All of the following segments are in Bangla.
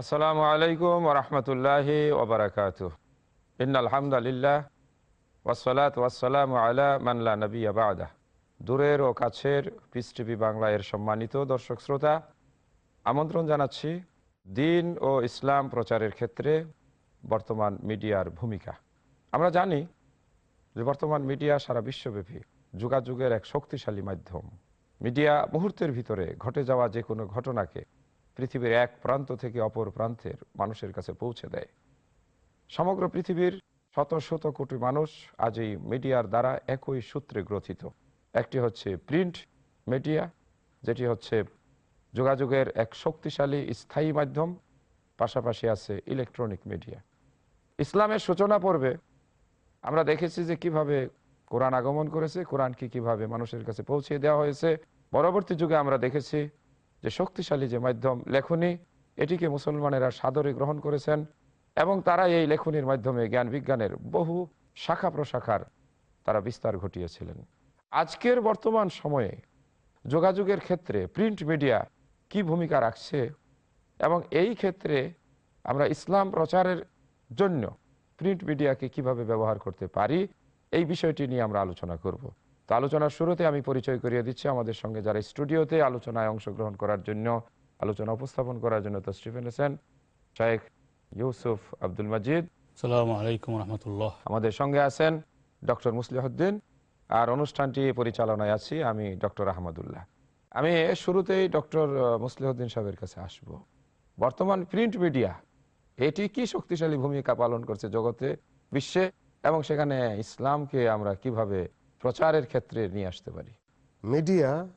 আসসালামু আলাইকুম রহমতুল্লাহ ওবরাকাত ইন আলহামদুলিল্লাহ ওয়াসালাম আলা মানলা নবী আবাদা দূরের ও কাছের পিস টিভি বাংলা এর সম্মানিত দর্শক শ্রোতা, আমন্ত্রণ জানাচ্ছি দিন ও ইসলাম প্রচারের ক্ষেত্রে বর্তমান মিডিয়ার ভূমিকা। আমরা জানি যে বর্তমান মিডিয়া সারা বিশ্বব্যাপী যুগাযুগের এক শক্তিশালী মাধ্যম। মিডিয়া মুহূর্তের ভিতরে ঘটে যাওয়া যে কোনো ঘটনাকে পৃথিবীর এক প্রান্ত থেকে অপর প্রান্তের মানুষের কাছে পৌঁছে দেয়। সমগ্র পৃথিবীর শত শত কোটি মানুষ আজ এই মিডিয়ার দ্বারা একই সূত্রে গ্রথিত। একটি হচ্ছে প্রিন্ট মিডিয়া, যেটি হচ্ছে যোগাযোগের এক শক্তিশালী স্থায়ী মাধ্যম, পাশাপাশি আছে ইলেকট্রনিক মিডিয়া। ইসলামের সূচনা পর্বে আমরা দেখেছি যে কীভাবে কোরআন আগমন করেছে কোরআনকে কীভাবে মানুষের কাছে পৌঁছে দেওয়া হয়েছে। পরবর্তী যুগে আমরা দেখেছি যে শক্তিশালী যে মাধ্যম লেখনী, এটিকে মুসলমানেরা সাদরে গ্রহণ করেছেন এবং তারা এই লেখনীর মাধ্যমে জ্ঞান বিজ্ঞানের বহু শাখা প্রশাখার তারা বিস্তার ঘটিয়েছিলেন। আজকের বর্তমান সময়ে যোগাযোগের ক্ষেত্রে প্রিন্ট মিডিয়া কি ভূমিকা রাখছে এবং এই ক্ষেত্রে আমরা ইসলাম প্রচারের জন্য প্রিন্ট মিডিয়াকে কীভাবে ব্যবহার করতে পারি, এই বিষয়টি নিয়ে আমরা আলোচনা করব। তো আলোচনার শুরুতে আমি পরিচয় করিয়ে দিচ্ছি আমাদের সঙ্গে যারা স্টুডিওতে আলোচনায় অংশগ্রহণ করার জন্য আলোচনা উপস্থাপন করার জন্য তশরিফ এনেছেন শাহেখ ইউসুফ আব্দুল মাজিদ। আলাইকুম রহমতুল্লাহ। আমাদের সঙ্গে আছেন ডক্টর মুসলিহদ্দিন আর অনুষ্ঠানটি পরিচালনায় আছি আমি ডক্টর আহমদুল্লাহ। আমি শুরুতেই ডক্টর মুসলিহদ্দিন সাহেবের কাছে আসব। বর্তমান প্রিন্ট মিডিয়া এটি কি শক্তিশালী ভূমিকা পালন করছে জগতে বিশ্বে এবং সেখানে ইসলামকে আমরা কীভাবে প্রচারের ক্ষেত্রে নিয়ে আসতে পারি। মিডিয়া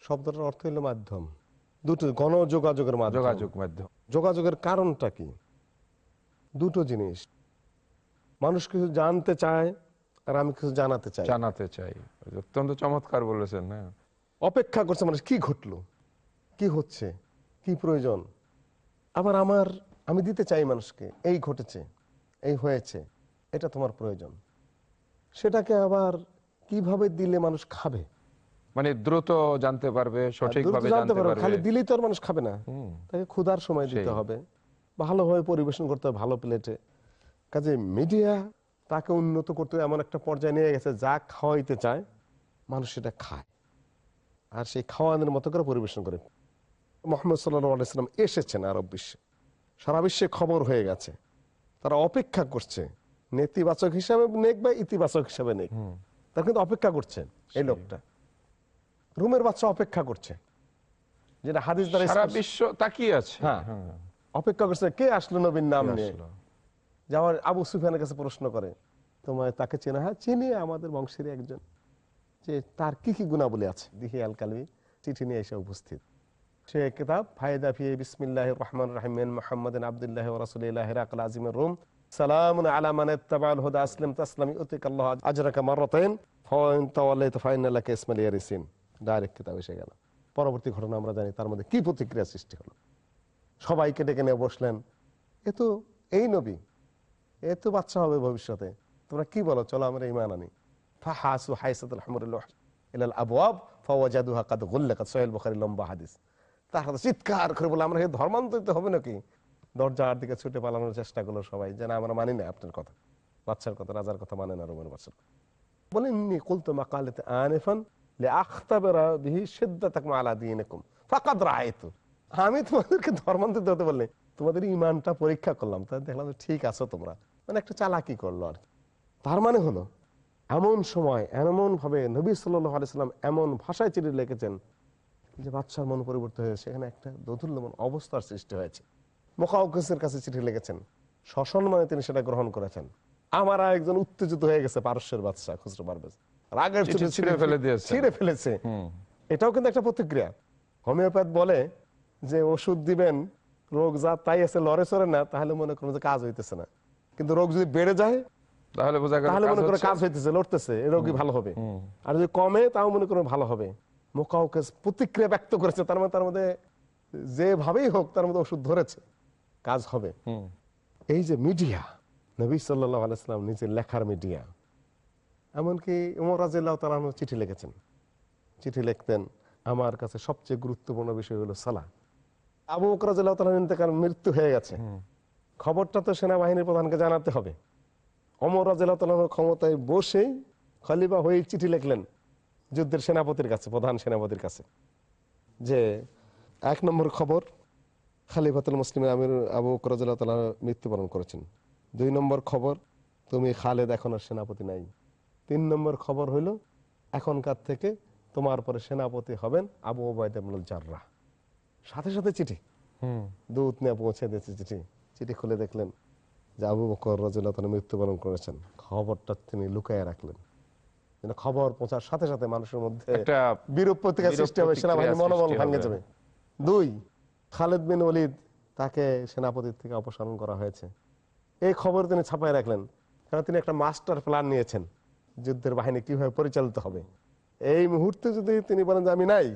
শব্দটার অর্থ হলো মাধ্যম। দুটো গণযোগাযোগের মাধ্যম। যোগাযোগ মাধ্যম। যোগাযোগের কারণটা কি? দুটো জিনিস। মানুষ কিছু জানতে চায় আর আমি কিছু জানাতে চাই। জানাতে চাই। অত্যন্ত চমৎকার বলেছেন হ্যাঁ। অপেক্ষা করছে মানুষ কি ঘটলো? কি হচ্ছে? কি প্রয়োজন? আবার আমার আমি দিতে চাই মানুষকে এই ঘটেছে এই হয়েছে এটা তোমার প্রয়োজন। সেটাকে আবার কীভাবে দিলে মানুষ খাবে? মানে দ্রুত জানতে পারবে সঠিকভাবে জানতে পারবে। খালি দিলেই তো আর মানুষ খাবে না। তাকে ক্ষুধার সময় দিতে হবে। ভালোভাবে পরিবেশন করতে হবে ভালো প্লেটে। কাজে মিডিয়া তাকে উন্নত করতে এমন একটা পর্যায়ে নিয়ে গেছে যা খাওয়াইতে চায় মানুষ সেটা খায়। আর সেই খাওয়ানোর মতো করে পরিবেশন করে। মোহাম্মদ সাল্লাম এসেছেন আরব বিশ্বে। সারা বিশ্বে খবর হয়ে গেছে। তারা অপেক্ষা করছে নেতিবাচক হিসাবে নেক বা ইতিবাচক হিসাবে নেক। তারা কিন্তু অপেক্ষা করছেন এই লোকটা। রুমের বাচ্চা অপেক্ষা করছে। যেটা হাদিস দ্বারা সারা বিশ্ব তাকিয়ে আছে। হ্যাঁ। হ্যাঁ, অপেক্ষা করছে কে আসলো নবীর নাম নিয়ে? যে আমার আবু সুফিয়ানের কাছে প্রশ্ন করে তোমায় তাকে চেনা? হ্যাঁ চিনি আমাদের বংশের একজন। যে তার কি কি গুণাবলী আছে? দিহি আল কালবি চিঠি নিয়ে এসে উপস্থিত। সে কিতাব ফায়দা ফি বিসমিল্লাহ রহমান রাহিমেন মোহাম্মদ আবদুল্লাহ রাসুলিল্লাহ হিরাকাল আজিমের রুম। ডাইরেক্ট কিতাব এসে গেল। পরবর্তী ঘটনা আমরা জানি, তার মধ্যে কি প্রতিক্রিয়া সৃষ্টি হলো? সবাইকে ডেকে নিয়ে বসলেন। এ তো, এই নবী, এ তো বাচ্চা হবে ভবিষ্যতে। তোমরা কি বলো? চলো, আমরা ইমান আনি। ফাহাসু হাইসাতুল হামরুল্লাহ ইলাল আবওয়াব লম্বা হাদিস। তার চিৎকার করে বলে, আমরা ধর্মান্তরিত হবে নাকি? দরজার দিকে ছুটে পালানোর চেষ্টা করল সবাই যে না, আমরা মানি না আপনার কথা। বাচ্চার কথা, রাজার কথা মানে না রোমের বাচ্চার কথা। বলেন নি কুলতু আনিফান ঠিক আছো তোমরা। মানে একটা চালাকি করল আর তার মানে হলো, এমন সময়, এমন ভাবে নবী সাল্লাহ এমন ভাষায় চিঠি লিখেছেন যে বাচ্চার মন পরিবর্তন হয়েছে। সেখানে একটা দোদুল্যমন অবস্থার সৃষ্টি হয়েছে। মোকাউকেসের কাছে চিঠি লিখেছেন? সসম্মানে তিনি সেটা গ্রহণ করেছেন। আমার একজন উত্তেজিত হয়ে গেছে পারস্যের বাদশাহ খুচরো পারভেজ। রাগের ছিঁড়ে ফেলে দিয়েছে। ছিঁড়ে ফেলেছে। এটাও কিন্তু একটা প্রতিক্রিয়া। হোমিওপ্যাথ বলে যে ওষুধ দিবেন রোগ যা তাই আছে লড়ে সরে না তাহলে মনে করুন যে কাজ হইতেছে না। কিন্তু রোগ যদি বেড়ে যায় তাহলে বোঝা তাহলে মনে করো কাজ হইতেছে লড়তেছে এই রোগী ভালো হবে। আর যদি কমে তাও মনে করো ভালো হবে। মোকাউকে প্রতিক্রিয়া ব্যক্ত করেছে তার মানে তার মধ্যে যেভাবেই হোক তার মধ্যে ওষুধ ধরেছে। কাজ হবে। এই যে মিডিয়া নবী সাল্লাহ আলাইসালাম নিজের লেখার মিডিয়া এমনকি উমর রাজিল্লাহ তালাহ চিঠি লিখেছেন। চিঠি লিখতেন আমার কাছে সবচেয়ে গুরুত্বপূর্ণ বিষয় হলো সালা আবু বকর রাদিয়াল্লাহু তাআলার ইন্তেকাল মৃত্যু হয়ে গেছে। খবরটা তো সেনাবাহিনীর প্রধানকে জানাতে হবে। অমর রাজিয়াল ক্ষমতায় বসে খলিফা হয়ে চিঠি লিখলেন যুদ্ধের সেনাপতির কাছে প্রধান সেনাপতির কাছে। যে এক নম্বর খবর খালিফাতুল মুসলিম আমির আবু বকর রাদিয়াল্লাহু মৃত্যুবরণ করেছেন। দুই নম্বর খবর তুমি খালেদ এখন আর সেনাপতি নাই। তিন নম্বর খবর হইল এখনকার থেকে তোমার পরে সেনাপতি হবেন আবু ওবায়দুল জাররা সাথে সাথে চিঠি। দূত নিয়ে পৌঁছে দিয়েছে চিঠি। চিঠি খুলে দেখলেন যে আবু বকর রাজিয়াল্লাহু তাআলা মৃত্যুবরণ করেছেন। খবরটা তিনি লুকায় রাখলেন। খবর পৌঁছার সাথে সাথে মানুষের মধ্যে বিরূপ প্রতিক্রিয়া সৃষ্টি হবে সেনাবাহিনীর মনোবল ভাঙে যাবে। দুই খালেদ বিন ওলিদ তাকে সেনাপতির থেকে অপসারণ করা হয়েছে। এই খবর তিনি ছাপায় রাখলেন কারণ তিনি একটা মাস্টার প্ল্যান নিয়েছেন যুদ্ধের বাহিনী কীভাবে পরিচালিত হবে। এই মুহূর্তে যদি তিনি বলেন যে আমি নাই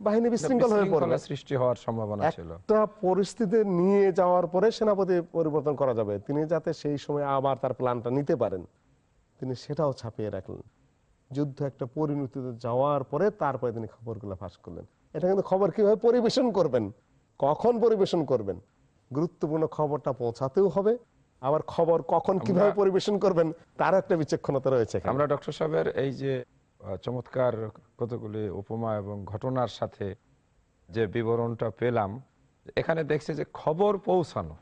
বাহিনী বিশৃঙ্খল হয়ে পড়বে। সৃষ্টি হওয়ার সম্ভাবনা ছিল। একটা পরিস্থিতি নিয়ে যাওয়ার পরে সেনাপতি পরিবর্তন করা যাবে। তিনি যাতে সেই সময় আবার তার প্ল্যানটা নিতে পারেন। তিনি সেটাও ছাপিয়ে রাখলেন। যুদ্ধ একটা পরিণতিতে যাওয়ার পরে তারপরে তিনি খবরগুলো ফাঁস করলেন। এটা কিন্তু খবর কীভাবে পরিবেশন করবেন? কখন পরিবেশন করবেন? গুরুত্বপূর্ণ খবরটা পৌঁছাতেও হবে। আবার খবর কখন কীভাবে পরিবেশন করবেন তার একটা বিচক্ষণতা রয়েছে আমরা ডক্টর সাহেবের এই যে চমৎকার কতগুলি উপমা এবং ঘটনার সাথে যে বিবরণটা পেলাম এখানে দেখছে যে খবর পৌঁছানো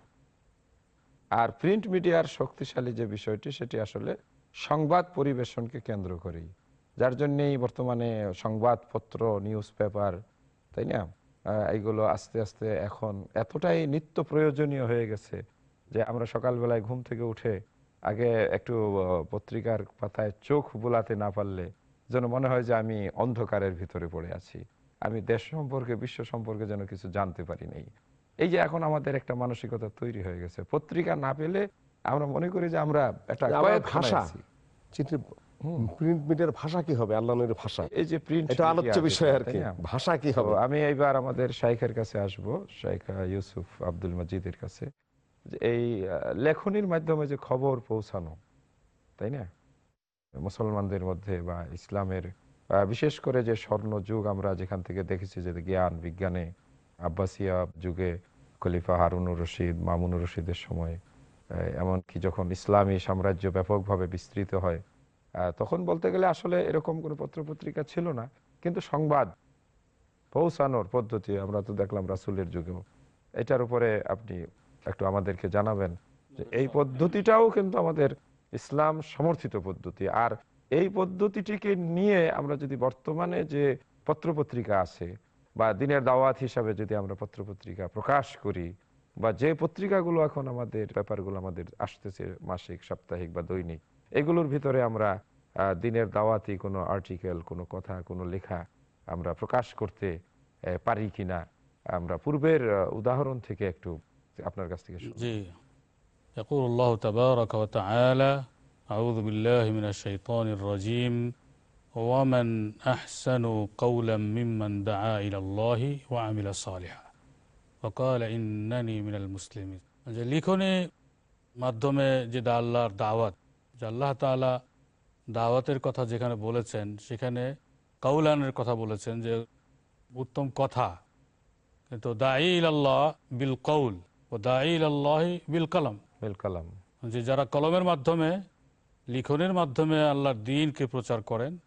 আর প্রিন্ট মিডিয়ার শক্তিশালী যে বিষয়টি সেটি আসলে সংবাদ পরিবেশনকে কেন্দ্র করেই। যার জন্যেই বর্তমানে সংবাদপত্র নিউজ পেপার তাই না? এইগুলো আস্তে আস্তে এখন এতটাই নিত্য প্রয়োজনীয় হয়ে গেছে যে আমরা সকালবেলায় ঘুম থেকে উঠে আগে একটু পত্রিকার পাতায় চোখ বোলাতে না পারলে যেন মনে হয় যে আমি অন্ধকারের ভিতরে পড়ে আছি। আমি দেশ সম্পর্কে বিশ্ব সম্পর্কে যেন কিছু জানতে পারি নাই। এই যে এখন আমাদের একটা মানসিকতা তৈরি হয়ে গেছে। পত্রিকা না পেলে আমরা মনে করি যে আমরা একটা ভাষা প্রিন্ট মিডিয়ার ভাষা কি হবে? আল্লাহ নবীর ভাষা। এই যে প্রিন্ট এটা আলোচ্য বিষয় আর কি। ভাষা কি হবে? আমি এইবার আমাদের শাইখের কাছে আসব শাইখ ইউসুফ আব্দুল মজিদের কাছে এই লেখনির মাধ্যমে যে খবর পৌঁছানো তাই না? মুসলমানদের মধ্যে বা ইসলামের বিশেষ করে যে স্বর্ণ যুগ আমরা যেখান থেকে দেখেছি যে জ্ঞান বিজ্ঞানে আব্বাসিয়া যুগে খলিফা হারুনুর রশিদ মামুনুর রশিদের সময় এমনকি যখন ইসলামী সাম্রাজ্য ব্যাপকভাবে বিস্তৃত হয় তখন বলতে গেলে আসলে এরকম কোনো পত্রপত্রিকা ছিল না। কিন্তু সংবাদ পৌঁছানোর পদ্ধতি আমরা তো দেখলাম রাসুলের যুগেও। এটার উপরে আপনি একটু আমাদেরকে জানাবেন যে এই পদ্ধতিটাও কিন্তু আমাদের ইসলাম সমর্থিত পদ্ধতি। আর এই পদ্ধতিটিকে নিয়ে আমরা যদি বর্তমানে যে পত্রপত্রিকা আছে বা দিনের দাওয়াত হিসাবে যদি আমরা পত্রপত্রিকা প্রকাশ করি বা যে পত্রিকাগুলো এখন আমাদের ব্যাপারগুলো আমাদের আসতেছে মাসিক, সাপ্তাহিক বা দৈনিক এগুলোর ভিতরে আমরা আহ, দিনের দাওয়াতি কোনো আর্টিকেল কোনো কথা কোনো লেখা আমরা প্রকাশ করতে আহ, পারি কিনা আমরা পূর্বের আহ, উদাহরণ থেকে একটু আপনার কাছ থেকে শুনি। জি يقول الله تبارك وتعالى أعوذ بالله من الشيطان الرجيم ومن أحسن قولا ممن دعا إلى الله وعمل صالحا وقال إنني من المسلمين যে লিখনে মাধ্যমে যেটা আল্লাহর দাওয়াত যে আল্লাহ তাআলা দাওয়াতের কথা যেখানে বলেছেন সেখানে কাউলানের কথা বলেছেন যে উত্তম কথা। কিন্তু দায়ী আল্লাহ বিল কৌল ও দায়ী আল্লাহ বিল কালাম। বিল কালাম। যে যারা কলমের মাধ্যমে লিখনের মাধ্যমে আল্লাহর দিনকে প্রচার করেন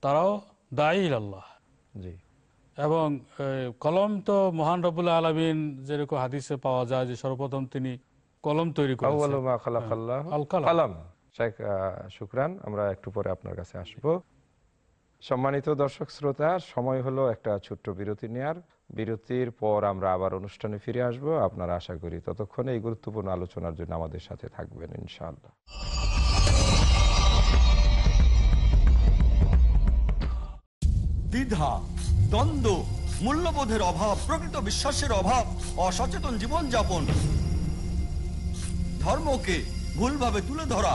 তারাও দায়ী আল্লাহ জি। এবং কলম তো মহান রবুল্লাহ আলমিন যেরকম হাদিসে পাওয়া যায় যে সর্বপ্রথম তিনি কলম তৈরি আল কালাম। শেখ শুক্রান, আমরা একটু পরে আপনার কাছে আসব। সম্মানিত দর্শক শ্রোতা, সময় হলো একটা ছোট্ট বিরতি নেয়ার। বিরতির পর আমরা আবার অনুষ্ঠানে ফিরে আসব। আপনারা আশা করি ততক্ষণে এই গুরুত্বপূর্ণ আলোচনার জন্য আমাদের সাথে থাকবেন, ইনশাআল্লাহ। দ্বিধা, দ্বন্দ্ব, মূল্যবোধের অভাব, প্রকৃত বিশ্বাসের অভাব, অসচেতন জীবনযাপন, ধর্মকে ভুলভাবে তুলে ধরা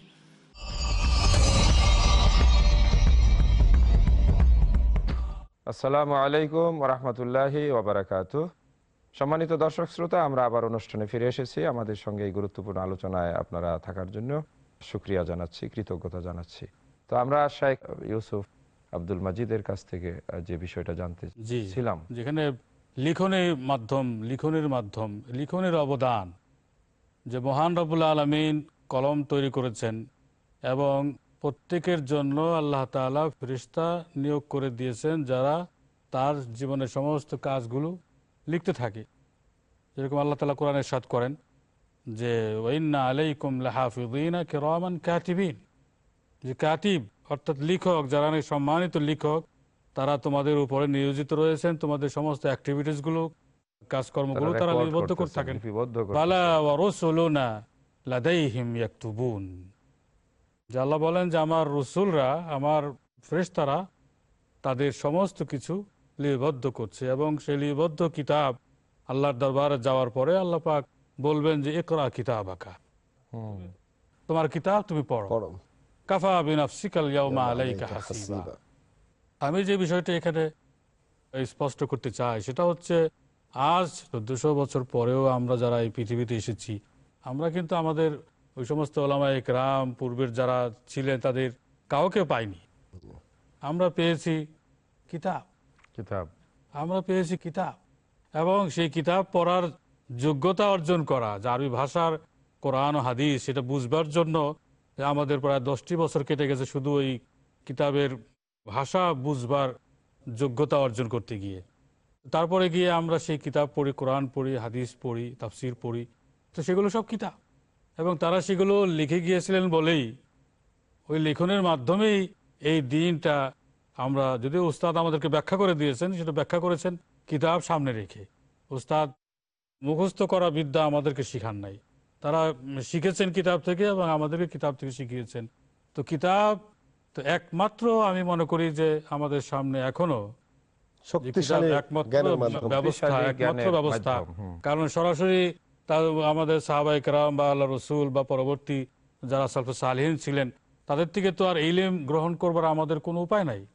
আসসালামু আলাইকুম রহমতুল্লাহি ওবরাকাতু সম্মানিত দর্শক শ্রোতা আমরা আবার অনুষ্ঠানে ফিরে এসেছি। আমাদের সঙ্গে এই গুরুত্বপূর্ণ আলোচনায় আপনারা থাকার জন্য সুক্রিয়া জানাচ্ছি কৃতজ্ঞতা জানাচ্ছি। তো আমরা শেখ ইউসুফ আব্দুল মাজিদের কাছ থেকে যে বিষয়টা জানতে জি ছিলাম। যেখানে লিখনের মাধ্যম লিখনের মাধ্যম লিখনের অবদান যে মহান রবুল্লা আলমিন কলম তৈরি করেছেন এবং প্রত্যেকের জন্য আল্লাহ তাআলা ফেরিস্তা নিয়োগ করে দিয়েছেন যারা তার জীবনের সমস্ত কাজগুলো লিখতে থাকে। যেরকম আল্লাহ তালা কোরআনের সাথ করেন যে ওয়াইন্না আলাইকুম লাহাফিদিনা কিরামান কাতিবিন। যে কাতিব অর্থাৎ লিখক যারা অনেক সম্মানিত লিখক তারা তোমাদের উপরে নিয়োজিত রয়েছেন তোমাদের সমস্ত অ্যাক্টিভিটিসগুলো কাজকর্মগুলো তারা লিপিবদ্ধ করে থাকেন। বালা ওয়া রুসুলুনা লাদাইহিম ইয়াকতুবুন। যে আল্লাহ বলেন যে আমার রসুলরা আমার ফেরেশতারা তাদের সমস্ত কিছু লিপিবদ্ধ করছে এবং সেই লিপিবদ্ধ কিতাব আল্লাহর দরবারে যাওয়ার পরে আল্লাহ পাক বলবেন যে একরা কিতাব আঁকা তোমার কিতাব তুমি পড়ো। কাফা বিনাফসিকাল ইয়াউমা আলাইকা হাসিবা। আমি যে বিষয়টা এখানে স্পষ্ট করতে চাই সেটা হচ্ছে আজ চোদ্দশো বছর পরেও আমরা যারা এই পৃথিবীতে এসেছি আমরা কিন্তু আমাদের ওই সমস্ত ওলামা একরাম পূর্বের যারা ছিলেন তাদের কাউকে পাইনি। আমরা পেয়েছি কিতাব। কিতাব। আমরা পেয়েছি কিতাব। এবং সেই কিতাব পড়ার যোগ্যতা অর্জন করা যে আরবি ভাষার কোরআন হাদিস সেটা বুঝবার জন্য যে আমাদের প্রায় দশটি বছর কেটে গেছে শুধু ওই কিতাবের ভাষা বুঝবার যোগ্যতা অর্জন করতে গিয়ে। তারপরে গিয়ে আমরা সেই কিতাব পড়ি কোরআন পড়ি হাদিস পড়ি তাফসির পড়ি। তো সেগুলো সব কিতাব। এবং তারা সেগুলো লিখে গিয়েছিলেন বলেই ওই লেখনের মাধ্যমেই এই দিনটা আমরা যদিও উস্তাদ আমাদেরকে ব্যাখ্যা করে দিয়েছেন সেটা ব্যাখ্যা করেছেন কিতাব সামনে রেখে। উস্তাদ মুখস্থ করা বিদ্যা আমাদেরকে শিখান নাই। তারা শিখেছেন কিতাব থেকে এবং আমাদেরকে কিতাব থেকে শিখিয়েছেন। তো কিতাব তো একমাত্র আমি মনে করি যে আমাদের সামনে এখনও একমাত্র ব্যবস্থা একমাত্র ব্যবস্থা। কারণ সরাসরি আমাদের সাহাবাই কারাম বা আল্লাহ রসুল বা পরবর্তী যারা সালফে সালহীন ছিলেন তাদের থেকে তো আর ইলিম গ্রহণ করবার আমাদের কোনো উপায় নাই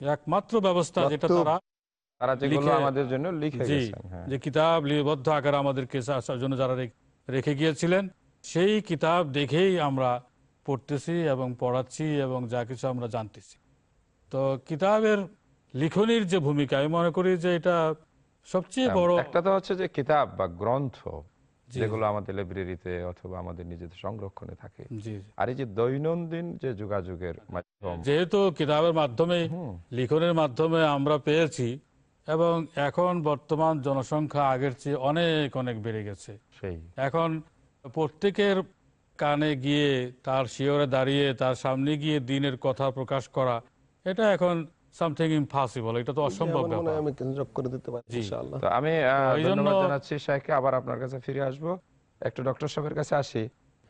একমাত্র ব্যবস্থা যেটা তারা হ্যাঁ যে কিতাব লিপিবদ্ধ আকারে আমাদেরকে জন্য যারা রেখে গিয়েছিলেন সেই কিতাব দেখেই আমরা পড়তেছি এবং পড়াচ্ছি এবং যা কিছু আমরা জানতেছি তো কিতাবের লিখনির যে ভূমিকা আমি মনে করি যে এটা সবচেয়ে বড় একটা তো হচ্ছে যে কিতাব বা গ্রন্থ। যেগুলো আমাদের লাইব্রেরিতে অথবা আমাদের নিজেদের সংরক্ষণে থাকে। আর এই যে দৈনন্দিন যে যোগাযোগের মাধ্যম যেহেতু কিতাবের মাধ্যমে লিখনের মাধ্যমে আমরা পেয়েছি এবং এখন বর্তমান জনসংখ্যা আগের চেয়ে অনেক অনেক বেড়ে গেছে। সেই। এখন প্রত্যেকের কানে গিয়ে তার শিওরে দাঁড়িয়ে তার সামনে গিয়ে দিনের কথা প্রকাশ করা এটা এখন সামথিং ইম্পসিবল এটা তো অসম্ভব ব্যাপার। আমি যোগ করে দিতে পারি ইনশাআল্লাহ। তো আমি ধন্যবাদ জানাচ্ছি আবার আপনার কাছে ফিরে আসব। একটু ডক্টর সাহেবের কাছে আসি।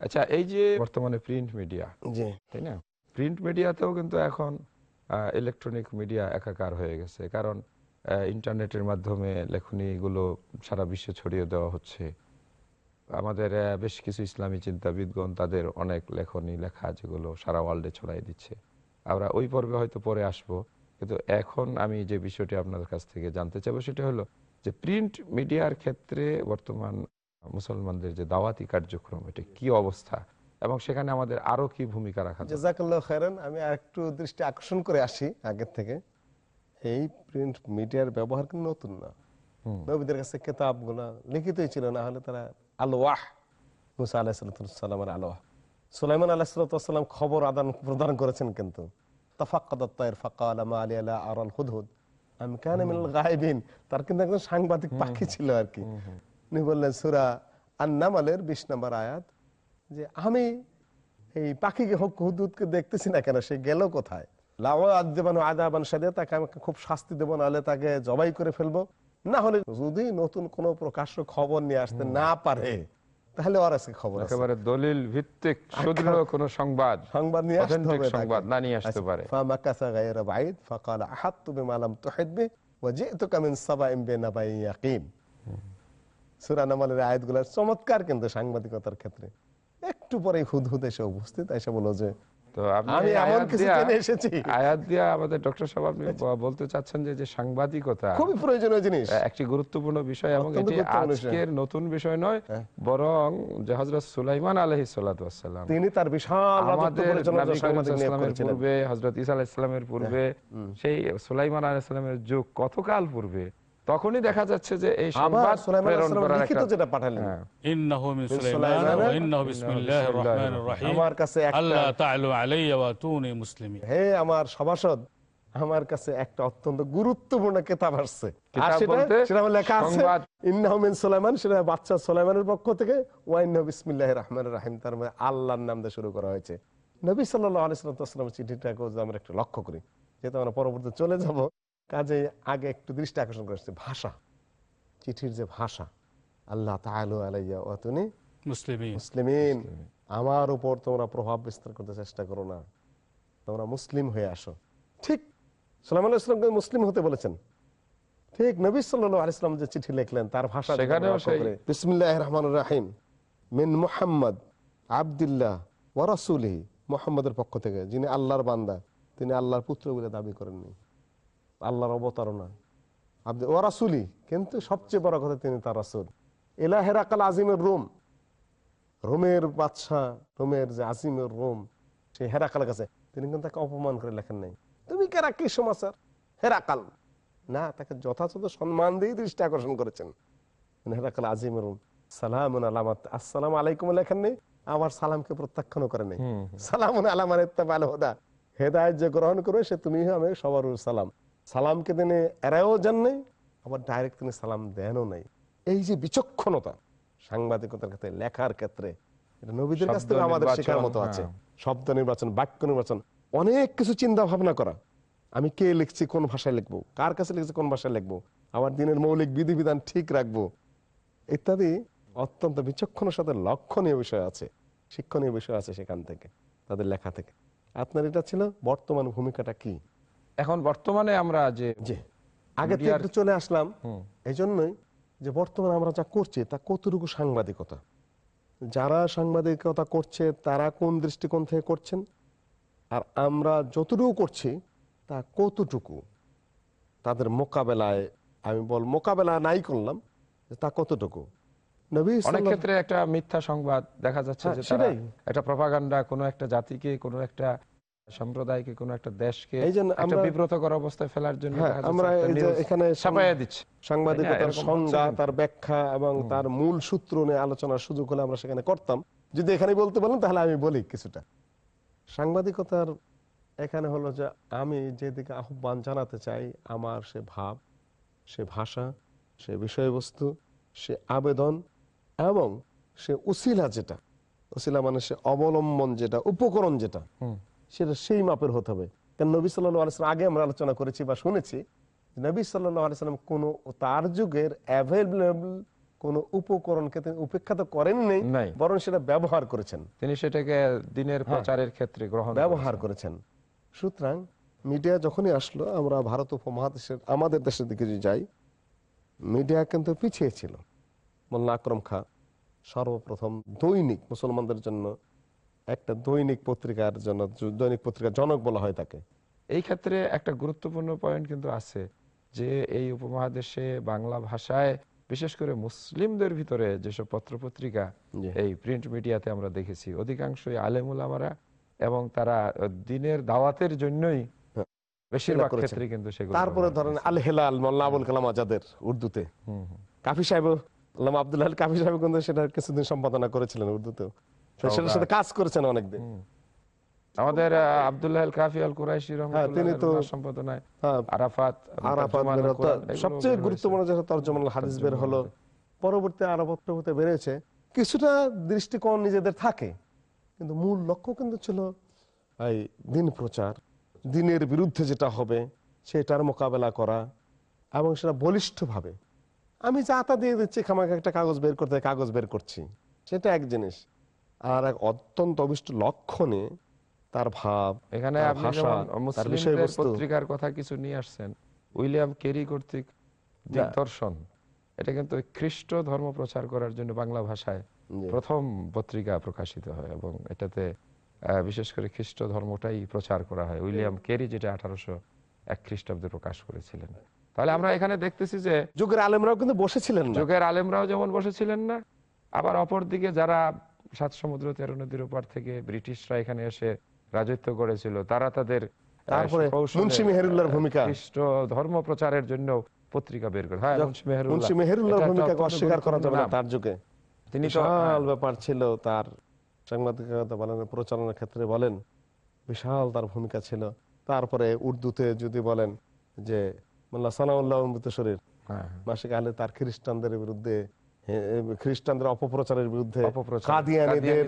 আচ্ছা এই যে বর্তমানে প্রিন্ট মিডিয়া জি। তাই না? প্রিন্ট মিডিয়াতেও কিন্তু এখন ইলেকট্রনিক মিডিয়া একাকার হয়ে গেছে। কারণ ইন্টারনেটের মাধ্যমে লেখনীগুলো সারা বিশ্বে ছড়িয়ে দেওয়া হচ্ছে। আমাদের বেশ কিছু ইসলামী চিন্তাবিদগণ তাদের অনেক লেখনী লেখা যেগুলো সারা ওয়ার্ল্ডে ছড়াই দিচ্ছে। আমরা ওই পর্বে হয়তো পরে আসব। কিন্তু এখন আমি যে বিষয়টি আপনাদের কাছ থেকে জানতে চাইব সেটা হলো যে প্রিন্ট মিডিয়ার ক্ষেত্রে বর্তমান মুসলমানদের যে দাওয়াতি কার্যক্রম এটা কি অবস্থা? এবং সেখানে আমাদের আরও কি ভূমিকা রাখা জাজাকাল্লাহ খায়রান আমি আরেকটু দৃষ্টি আকর্ষণ করে আসি আগের থেকে। এই প্রিন্ট মিডিয়ার ব্যবহার কিন্তু নতুন না। নবীদের কাছে কেতাবগুলো লিখিতই ছিল না হলে তারা আলোয়াহ মুসা আলাহিসাল্লামের আলোয়াহ সুলাইমান আলাহিসাল্লাম খবর আদান প্রদান করেছেন কিন্তু। তাফাক্কাদাত্তায়ের ফাক্কা আলামা আলী আলা আর আল হুদহুদ। আমি কেন গায়েবিন। তার কিন্তু একজন সাংবাদিক পাখি ছিল আর কি। উনি বললেন সুরা আন্নামালের বিশ নম্বর আয়াত যে আমি এই পাখিকে হোক হুদুদকে দেখতেছি না কেন সে গেল কোথায়? লাও আদাবান আদাবান সাদে তাকে খুব শাস্তি দেবো নাহলে তাকে জবাই করে ফেলব। না হলে যদি নতুন কোনো প্রকাশ্য খবর নিয়ে আসতে না পারে তাহলে ওর আজকে খবর একেবারে দলিল ভিত্তিক আচ্ছা। সুদৃঢ় কোন সংবাদ সংবাদ নিয়ে আসতে হবে সংবাদ না নিয়ে আসতে আচ্ছা। পারে। ফা ফামাকাসা গায়র বাইদ ফাকাল আহাতু বিমা লাম তুহিত বি ওয়া জিতুকা মিন সাবাইন বিনাবাই ইয়াকিন সূরা নামালের আয়াতগুলো চমৎকার কিন্তু সাংবাদিকতার ক্ষেত্রে। একটু পরেই হুদহুদ এসে উপস্থিত এসে বলো যে তো আমি এমন কিছু জেনে এসেছি। আয়াত দিয়া আমাদের ডক্টর সাহেব আপনি বলতে চাচ্ছেন যে যে সাংবাদিকতা খুবই প্রয়োজনীয় জিনিস একটি গুরুত্বপূর্ণ বিষয় এবং এটি আজকের নতুন বিষয় নয় হ্যাঁ। বরং যে সুলাইমান তিনি তার বিশাল আমাদের নবী করিম। পূর্বে আলাইহিস সালামের পূর্বে সেই সুলাইমান আলাইহিস সালামের যুগ কতকাল পূর্বে তখনই দেখা যাচ্ছে যে এই সংবাদ প্রেরণ করার একটা যেটা পাঠালেন। হ্যাঁ। ইন্নাহু মিন সুলাইমান ওয়া ইন্নাহু বিসমিল্লাহির রহমানির রহিম। আমার কাছে একটা আল্লাহ তাআলা আলাইয়া ওয়া তুনি মুসলিমিন। হে আমার সভাসদ আমার কাছে একটা অত্যন্ত গুরুত্বপূর্ণ কিতাব আসছে। আর সেটা সেটা লেখা আছে ইন্নাহু মিন সুলাইমান সেটা বাচ্চা সুলাইমানের পক্ষ থেকে ওয়া ইন্নাহু বিসমিল্লাহির রহমানির রহিম। তার মানে আল্লাহর নাম দিয়ে শুরু করা হয়েছে। নবী সাল্লাল্লাহু আলাইহি ওয়াসাল্লাম চিঠিটাকে আমরা একটু লক্ষ্য করি। যেহেতু আমরা পরবর্তীতে চলে যাব। কাজে আগে একটু দৃষ্টি আকর্ষণ করেছে ভাষা। চিঠির যে ভাষা আল্লাহ তাহলু মুসলিমিন। আমার উপর তোমরা প্রভাব বিস্তার করতে চেষ্টা করো না। তোমরা মুসলিম হয়ে আসো। ঠিক সালাম আলাইসলামকে মুসলিম হতে বলেছেন। ঠিক নবী সাল্লু আলাইসলাম যে চিঠি লিখলেন তার ভাষা বিসমিল্লাহ রহমান রাহিম মিন মোহাম্মদ আবদুল্লাহ ওয়ারাসুলহি মোহাম্মদের পক্ষ থেকে যিনি আল্লাহর বান্দা তিনি আল্লাহর পুত্র বলে দাবি করেননি। আল্লাহর অবতারণা। আব্দুল ওয়ারাসুলি কিন্তু সবচেয়ে বড় কথা তিনি তার রাসুল। এলা হেরাকাল আজিমের রোম। রোমের বাদশাহ রোমের যে আজিমের রোম সেই হেরাকালের কাছে। তিনি কিন্তু তাকে অপমান করে লেখেন নাই। তুমি কেরা? কি সমাচার? হেরাকাল না তাকে যথাযথ সম্মান দিয়ে দৃষ্টি আকর্ষণ করেছেন। হেরাকাল আজিমের রোম। সালাম আলামাত। আসসালাম আলাইকুম লেখেন নেই। আবার সালামকে প্রত্যাখ্যান করে নেই। সালাম আলামান ইত্তাবাল হুদা। হেদায়ত যে গ্রহণ করবে সে তুমি আমি সবার সালাম। সালামকে তিনি এরাও যান নাই আবার ডাইরেক্ট তিনি সালাম দেনও নাই। এই যে বিচক্ষণতা সাংবাদিকতার ক্ষেত্রে লেখার ক্ষেত্রে এটা নবীদের কাছ থেকে আমাদের শেখার মতো আছে। হ্যাঁ। শব্দ নির্বাচন বাক্য নির্বাচন অনেক কিছু চিন্তা ভাবনা করা। আমি কে লিখছি কোন ভাষায় লিখব কার কাছে লিখছি কোন ভাষায় লিখব আমার দিনের মৌলিক বিধিবিধান ঠিক রাখব ইত্যাদি অত্যন্ত বিচক্ষণের সাথে লক্ষণীয় বিষয় আছে শিক্ষণীয় বিষয় আছে সেখান থেকে তাদের লেখা থেকে। আপনার এটা ছিল বর্তমান ভূমিকাটা কি? এখন বর্তমানে আমরা যে আগে থেকে চলে আসলাম। এই জন্যই যে বর্তমানে আমরা যা করছি তা কতটুকু সাংবাদিকতা? যারা সাংবাদিকতা করছে তারা কোন দৃষ্টিকোণ থেকে করছেন? আর আমরা যতটুকু করছি তা কতটুকু? তাদের মোকাবেলায় আমি বল মোকাবেলা নাই করলাম তা কতটুকু? নবী অনেক ক্ষেত্রে একটা মিথ্যা সংবাদ দেখা যাচ্ছে হ্যাঁ, যে। একটা প্রপাগান্ডা কোনো একটা জাতিকে কোনো একটা সম্প্রদায়কে কোনো একটা দেশকে একটা বিব্রতকর অবস্থায় ফেলার জন্য হ্যাঁ, আমরা এখানে দিচ্ছে। সাংবাদিকতার সংজ্ঞা তার ব্যাখ্যা এবং তার মূল সূত্র নিয়ে আলোচনার সুযোগ হলে আমরা সেখানে করতাম। যদি এখানে বলতে বলেন তাহলে আমি বলি কিছুটা। সাংবাদিকতার এখানে হলো যে আমি যেদিকে আহ্বান জানাতে চাই আমার সে ভাব সে ভাষা সে বিষয়বস্তু সে আবেদন এবং সে উসিলা যেটা উসিলা মানে সে অবলম্বন যেটা উপকরণ যেটা। সেটা সেই মাপের হতে হবে। কারণ নবী আলিয়াল্লাম আগে আমরা আলোচনা করেছি বা শুনেছি নবী সাল্লাহ আলিয়াল্লাম কোনো তার যুগের অ্যাভেলেবল কোনো উপকরণকে তিনি উপেক্ষা তো করেন নেই। বরং সেটা ব্যবহার করেছেন। তিনি সেটাকে দিনের প্রচারের ক্ষেত্রে গ্রহণ হ্যাঁ। ব্যবহার করেছেন। সুতরাং মিডিয়া যখনই আসলো আমরা ভারত উপমহাদেশের আমাদের দেশের দিকে যদি যাই মিডিয়া কিন্তু পিছিয়ে ছিল। মোল্লা আকরম খা সর্বপ্রথম দৈনিক মুসলমানদের জন্য একটা দৈনিক পত্রিকার জন্য দৈনিক পত্রিকার জনক বলা হয় তাকে এই ক্ষেত্রে একটা গুরুত্বপূর্ণ পয়েন্ট কিন্তু আছে যে এই উপমহাদেশে বাংলা ভাষায় বিশেষ করে মুসলিমদের ভিতরে যেসব পত্রপত্রিকা। এই প্রিন্ট মিডিয়াতে আমরা দেখেছি অধিকাংশই আলেমুল আমারা এবং তারা দিনের দাওয়াতের জন্যই হ্যাঁ, বেশিরভাগ ক্ষেত্রে কিন্তু সেগুলো তারপরে ধরেন। আল হেলাল মোল্লা আবুল কালাম আজাদের উর্দুতে। কাফি সাহেব আল্লামা আব্দুল্লাহ কাফি সাহেব কিন্তু সেটা কিছুদিন সম্পাদনা করেছিলেন উর্দুতেও সেটার সাথে কাজ করেছেন অনেকদিন। আমাদের আব্দুল্লাহ আল কাফি আল কুরাইশি হ্যাঁ, তিনি তো- সম্পাদনায় হ্যাঁ আরাফাত আরাফাত হতো। সবচেয়ে গুরুত্বপূর্ণ যেটা হাদিস বের হলো। পরবর্তী পত্রপত্রে বেড়েছে কিছুটা দৃষ্টিকোণ নিজেদের থাকে কিন্তু মূল লক্ষ্য কিন্তু ছিল এই দিন প্রচার দিনের বিরুদ্ধে যেটা হবে সেটার মোকাবেলা করা এবং সেটা বলিষ্ঠভাবে। আমি যা তা দিয়ে দিচ্ছি খামাকে একটা কাগজ বের করতে কাগজ বের করছি। সেটা এক জিনিস। আর এক অত্যন্ত অবিষ্ট লক্ষণে তার ভাব এখানে পত্রিকার কথা কিছু নিয়ে আসছেন উইলিয়াম কেরি কর্তৃক দিগদর্শন এটা কিন্তু খ্রিস্ট ধর্ম প্রচার করার জন্য বাংলা ভাষায় প্রথম পত্রিকা প্রকাশিত হয় এবং এটাতে বিশেষ করে খ্রিস্ট ধর্মটাই প্রচার করা হয়। উইলিয়াম কেরি যেটা আঠারোশো এক খ্রিস্টাব্দে প্রকাশ করেছিলেন। তাহলে আমরা এখানে দেখতেছি যে যুগের আলেমরাও কিন্তু বসেছিলেন যুগের আলেমরাও যেমন বসেছিলেন না আবার অপরদিকে যারা সাত সমুদ্র তেরো নদীর ওপার থেকে ব্রিটিশরা এখানে এসে রাজত্ব করেছিল। তারা তাদের ভূমিকা। ধর্ম প্রচারের জন্য পত্রিকা বের করে। হ্যাঁ মুন্সি মেহেরুল্লাহ মুন্সি মেহেরুল্লাহর ভূমিকাকে অস্বীকার করা যাবে না তার যুগে। তিনি বিশাল ব্যাপার ছিল তার সাংবাদিকতা বলেন প্রচারণার ক্ষেত্রে বলেন বিশাল তার ভূমিকা ছিল। তারপরে উর্দুতে যদি বলেন যে মোল্লা সানাউল্লাহ শরীর হ্যাঁ, মাসিক আলে তার খ্রিস্টানদের বিরুদ্ধে খ্রিস্টানদের অপপ্রচারের বিরুদ্ধে কাদিয়ানীদের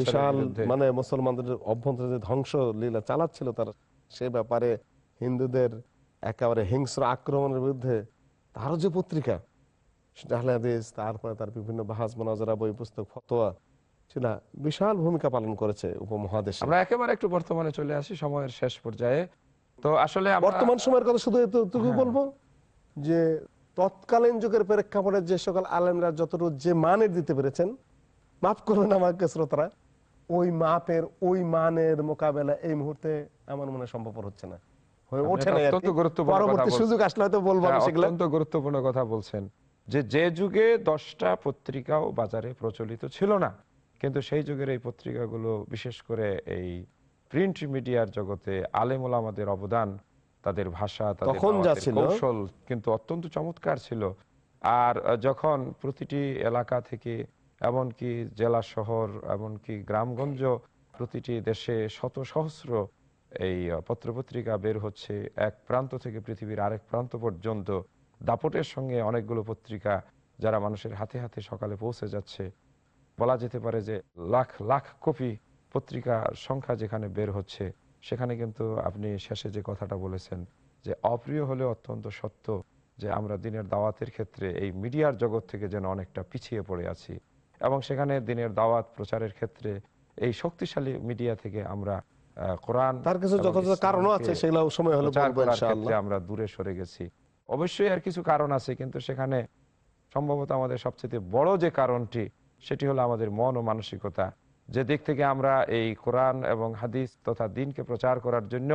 বিশাল মানে মুসলমানদের অভ্যন্তরে যে ধ্বংস লীলা চালাচ্ছিল তার সে ব্যাপারে হিন্দুদের একেবারে হিংস্র আক্রমণের বিরুদ্ধে তারও যে পত্রিকা হাদিস তারপরে তার বিভিন্ন বাহাজ মনাজরা বই পুস্তক ফতোয়া সেটা বিশাল ভূমিকা পালন করেছে উপমহাদেশে। আমরা একেবারে একটু বর্তমানে চলে আসি সময়ের শেষ পর্যায়ে। তো আসলে বর্তমান সময়ের কথা শুধু এতটুকু হ্যাঁ। বলব যে তৎকালীন যুগের প্রেক্ষাপটে যে সকল আলেমরা যতটুকু যে মানের দিতে পেরেছেন মাফ করবেন আমাকে শ্রোতারা ওই মাপের ওই মানের মোকাবেলা এই মুহূর্তে আমার মনে সম্ভবপর হচ্ছে না। হয়ে ওঠে না গুরুত্বপূর্ণ কথা পরবর্তী বলছেন। সুযোগ আসলে হয়তো বলব সেগুলো। অত্যন্ত গুরুত্বপূর্ণ কথা বলছেন যে যে যুগে দশটা পত্রিকাও বাজারে প্রচলিত ছিল না কিন্তু সেই যুগের এই পত্রিকাগুলো বিশেষ করে এই প্রিন্ট মিডিয়ার জগতে আলেমুল আমাদের অবদান তাদের ভাষা তখন যা ছিল। কৌশল কিন্তু অত্যন্ত চমৎকার ছিল। আর যখন প্রতিটি এলাকা থেকে এমনকি জেলা শহর এমনকি গ্রামগঞ্জ প্রতিটি দেশে শত সহস্র এই পত্রপত্রিকা বের হচ্ছে এক প্রান্ত থেকে পৃথিবীর আরেক প্রান্ত পর্যন্ত দাপটের সঙ্গে অনেকগুলো পত্রিকা যারা মানুষের হাতে হাতে সকালে পৌঁছে যাচ্ছে। বলা যেতে পারে যে লাখ লাখ কপি পত্রিকার সংখ্যা যেখানে বের হচ্ছে। সেখানে কিন্তু আপনি শেষে যে কথাটা বলেছেন যে অপ্রিয় হলেও অত্যন্ত সত্য যে আমরা দিনের দাওয়াতের ক্ষেত্রে এই মিডিয়ার জগৎ থেকে যেন অনেকটা পিছিয়ে পড়ে আছি এবং সেখানে দিনের দাওয়াত প্রচারের ক্ষেত্রে এই শক্তিশালী মিডিয়া থেকে আমরা কোরআন তার কিছু যথাযথ কারণও আছে সেগুলো সময় হলে আমরা দূরে সরে গেছি। অবশ্যই আর কিছু কারণ আছে কিন্তু সেখানে সম্ভবত আমাদের সবচেয়ে বড় যে কারণটি সেটি হলো আমাদের মন ও মানসিকতা। যে দিক থেকে আমরা এই কোরআন এবং হাদিস তথা দিনকে প্রচার করার জন্য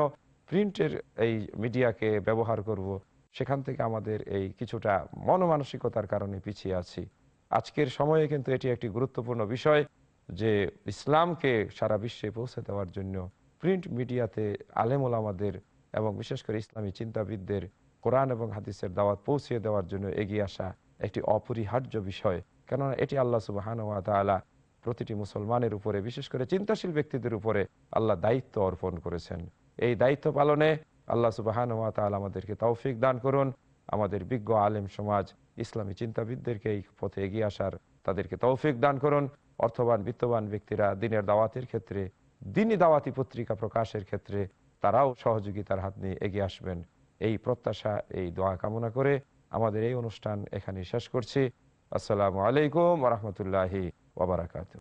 প্রিন্টের এই মিডিয়াকে ব্যবহার করব, সেখান থেকে আমাদের এই কিছুটা মন ও মানসিকতার কারণে পিছিয়ে আছি। আজকের সময়ে কিন্তু এটি একটি গুরুত্বপূর্ণ বিষয় যে ইসলামকে সারা বিশ্বে পৌঁছে দেওয়ার জন্য প্রিন্ট মিডিয়াতে আলেমুল আমাদের এবং বিশেষ করে ইসলামী চিন্তাবিদদের কোরআন এবং হাদিসের দাওয়াত পৌঁছিয়ে দেওয়ার জন্য এগিয়ে আসা একটি অপরিহার্য বিষয়। কেননা এটি আল্লাহ সুবাহান ওয়া তাআলা প্রতিটি মুসলমানের উপরে, বিশেষ করে চিন্তাশীল ব্যক্তিদের উপরে আল্লাহ দায়িত্ব অর্পণ করেছেন। এই দায়িত্ব পালনে আল্লাহ সুবাহান তাআলা আমাদেরকে তৌফিক দান করুন। আমাদের বিজ্ঞ আলেম সমাজ, ইসলামী চিন্তাবিদদেরকে এই পথে এগিয়ে আসার তাদেরকে তৌফিক দান করুন। অর্থবান, বিত্তবান ব্যক্তিরা দিনের দাওয়াতের ক্ষেত্রে দিনই দাওয়াতি পত্রিকা প্রকাশের ক্ষেত্রে তারাও সহযোগিতার হাত নিয়ে এগিয়ে আসবেন। এই প্রত্যাশা, এই দোয়া কামনা করে আমাদের এই অনুষ্ঠান এখানে শেষ করছি। আসসালামু আলাইকুম রহমতুল্লাহি wabarakatuh.